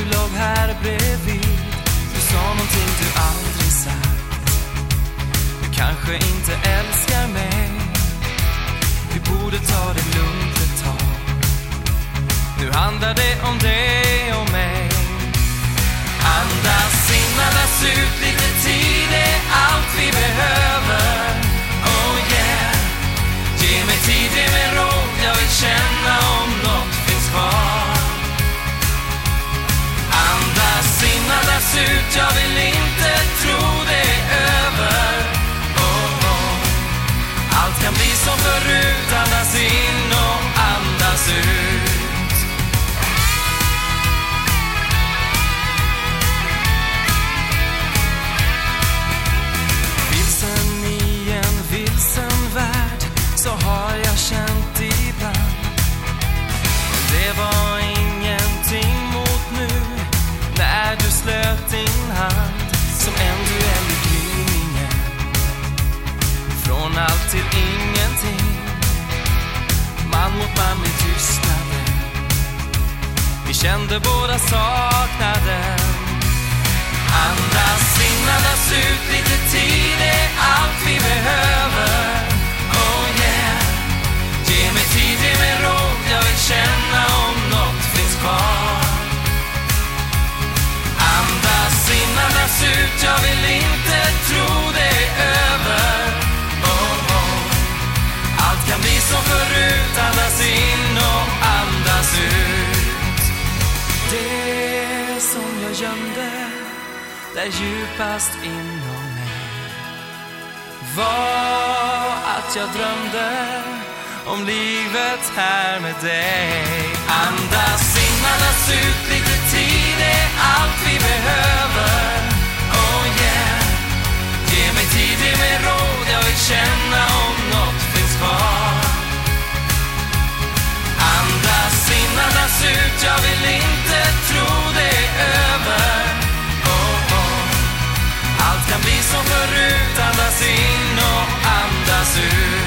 du låg här bredvid. Du sa någonting du aldrig sagt Du kanske inte älskar mig. Vi borde ta det lugnt. Det var ingenting mot nu när du slöt din hand som en duell i gryningen. Från allt till ingenting, man mot man med tystnaden. Vi kände båda saknaden. Andas in, andas ut lite tid där djupast inom mig var att jag drömde om livet här med dig. Andas in, andas ut lite tidigt rutan, andas in och andas ut.